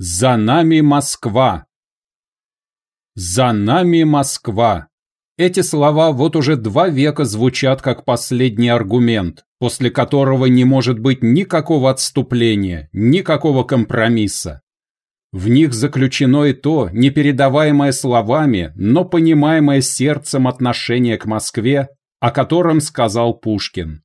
За нами Москва! За нами Москва! Эти слова вот уже два века звучат как последний аргумент, после которого не может быть никакого отступления, никакого компромисса. В них заключено и то, непередаваемое словами, но понимаемое сердцем отношение к Москве, о котором сказал Пушкин.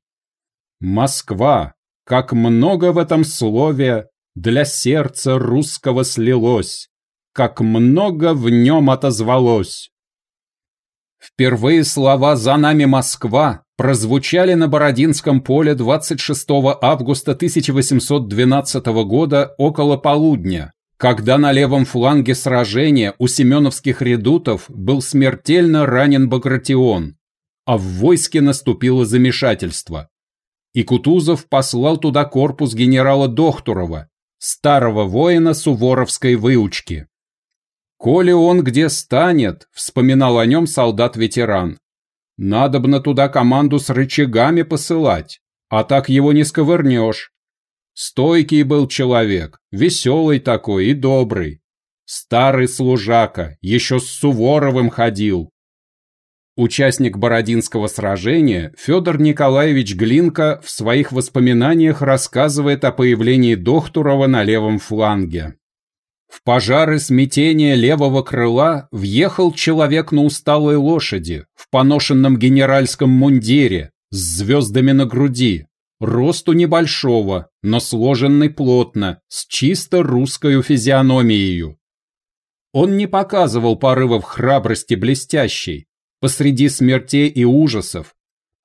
Москва, как много в этом слове для сердца русского слилось, как много в нем отозвалось. Впервые слова «За нами Москва» прозвучали на Бородинском поле 26 августа 1812 года около полудня, когда на левом фланге сражения у семеновских редутов был смертельно ранен Багратион, а в войске наступило замешательство. И Кутузов послал туда корпус генерала Дохтурова, старого воина суворовской выучки. «Коли он где станет», — вспоминал о нем солдат-ветеран, — «надобно туда команду с рычагами посылать, а так его не сковырнешь. Стойкий был человек, веселый такой и добрый. Старый служака, еще с Суворовым ходил. Участник Бородинского сражения Федор Николаевич Глинка в своих воспоминаниях рассказывает о появлении Дохтурова на левом фланге. В пожары смятения левого крыла въехал человек на усталой лошади, в поношенном генеральском мундире, с звездами на груди, росту небольшого, но сложенный плотно, с чисто русской физиономией. Он не показывал порывов храбрости блестящей, посреди смертей и ужасов,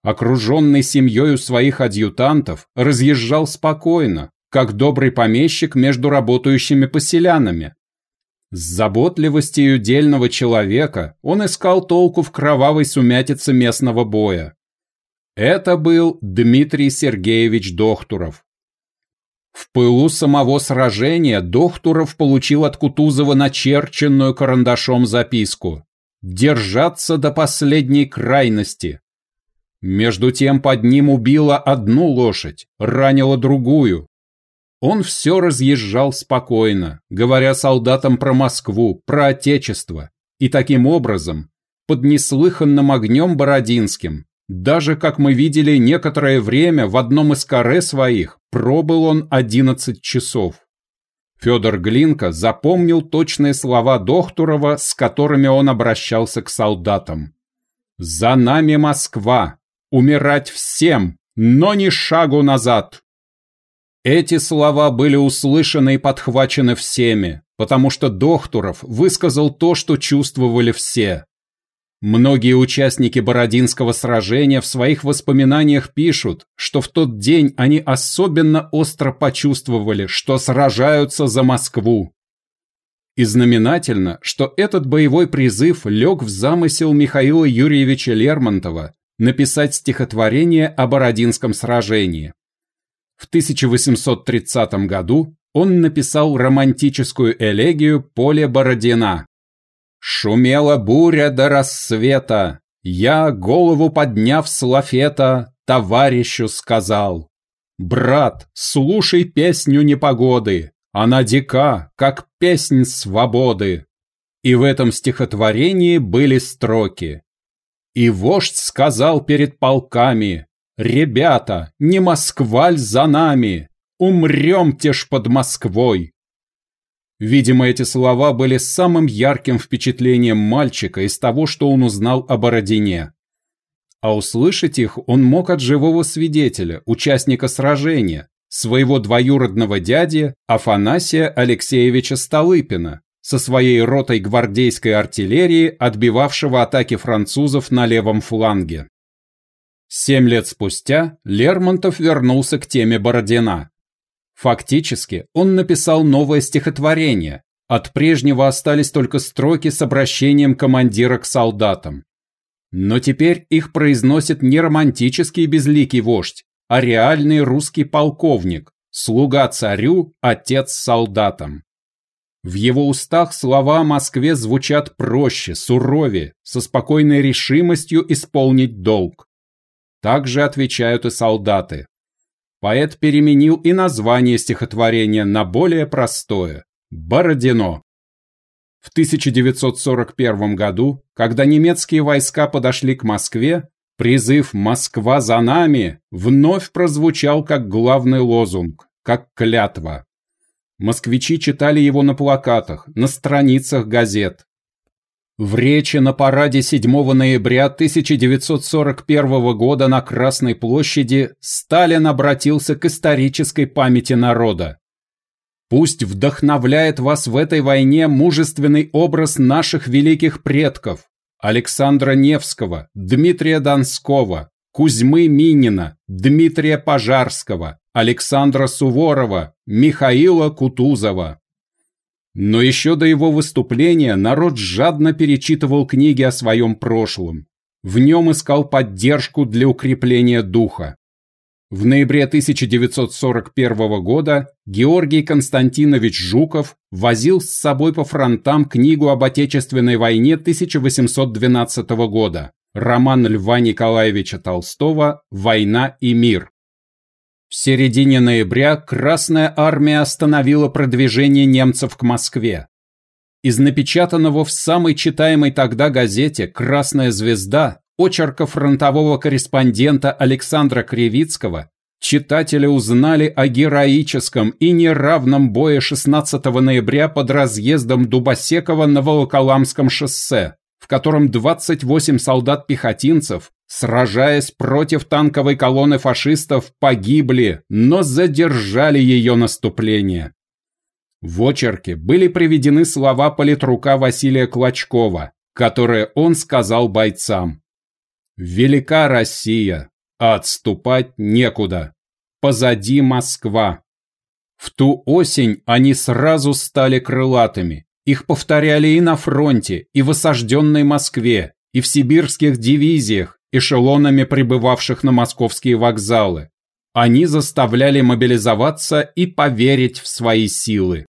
окруженный семьей своих адъютантов, разъезжал спокойно, как добрый помещик между работающими поселянами. С заботливостью дельного человека он искал толку в кровавой сумятице местного боя. Это был Дмитрий Сергеевич Дохтуров. В пылу самого сражения Дохтуров получил от Кутузова начерченную карандашом записку «Держаться до последней крайности». Между тем под ним убило одну лошадь, ранило другую. Он все разъезжал спокойно, говоря солдатам про Москву, про Отечество, и таким образом, под неслыханным огнем Бородинским, даже, как мы видели, некоторое время в одном из каре своих пробыл он 11 часов. Федор Глинка запомнил точные слова Дохтурова, с которыми он обращался к солдатам. «За нами Москва! Умирать всем, но ни шагу назад!» Эти слова были услышаны и подхвачены всеми, потому что Дохтуров высказал то, что чувствовали все. Многие участники Бородинского сражения в своих воспоминаниях пишут, что в тот день они особенно остро почувствовали, что сражаются за Москву. И знаменательно, что этот боевой призыв лег в замысел Михаила Юрьевича Лермонтова написать стихотворение о Бородинском сражении. В 1830 году он написал романтическую элегию «Поле Бородина», Шумела буря до рассвета, я, голову подняв с лафета, товарищу сказал. Брат, слушай песню непогоды, она дика, как песнь свободы. И в этом стихотворении были строки. И вождь сказал перед полками, «Ребята, не Москваль за нами, умрем-те ж под Москвой, Видимо, эти слова были самым ярким впечатлением мальчика из того, что он узнал о Бородине. А услышать их он мог от живого свидетеля, участника сражения, своего двоюродного дяди Афанасия Алексеевича Столыпина, со своей ротой гвардейской артиллерии, отбивавшего атаки французов на левом фланге. Семь лет спустя Лермонтов вернулся к теме Бородина. Фактически, он написал новое стихотворение. От прежнего остались только строки с обращением командира к солдатам. Но теперь их произносит не романтический безликий вождь, а реальный русский полковник, слуга царю, отец солдатам. В его устах слова о Москве звучат проще, суровее, со спокойной решимостью исполнить долг. Так же отвечают и солдаты. Поэт переменил и название стихотворения на более простое Бородино. В 1941 году, когда немецкие войска подошли к Москве, призыв «Москва за нами» вновь прозвучал как главный лозунг, как клятва. Москвичи читали его на плакатах, на страницах газет. В речи на параде 7 ноября 1941 года на Красной площади Сталин обратился к исторической памяти народа. Пусть вдохновляет вас в этой войне мужественный образ наших великих предков Александра Невского, Дмитрия Донского, Кузьмы Минина, Дмитрия Пожарского, Александра Суворова, Михаила Кутузова. Но еще до его выступления народ жадно перечитывал книги о своем прошлом. В нем искал поддержку для укрепления духа. В ноябре 1941 года Георгий Константинович Жуков возил с собой по фронтам книгу об Отечественной войне 1812 года, роман Льва Николаевича Толстого «Война и мир», в середине ноября Красная Армия остановила продвижение немцев к Москве. Из напечатанного в самой читаемой тогда газете «Красная звезда» очерка фронтового корреспондента Александра Кривицкого читатели узнали о героическом и неравном бое 16 ноября под разъездом Дубосекова на Волоколамском шоссе, в котором 28 солдат-пехотинцев сражаясь против танковой колонны фашистов, погибли, но задержали ее наступление. В очерке были приведены слова политрука Василия Клочкова, которые он сказал бойцам. «Велика Россия, а отступать некуда. Позади Москва». В ту осень они сразу стали крылатыми. Их повторяли и на фронте, и в осажденной Москве, и в сибирских дивизиях, эшелонами прибывавших на московские вокзалы. Они заставляли мобилизоваться и поверить в свои силы.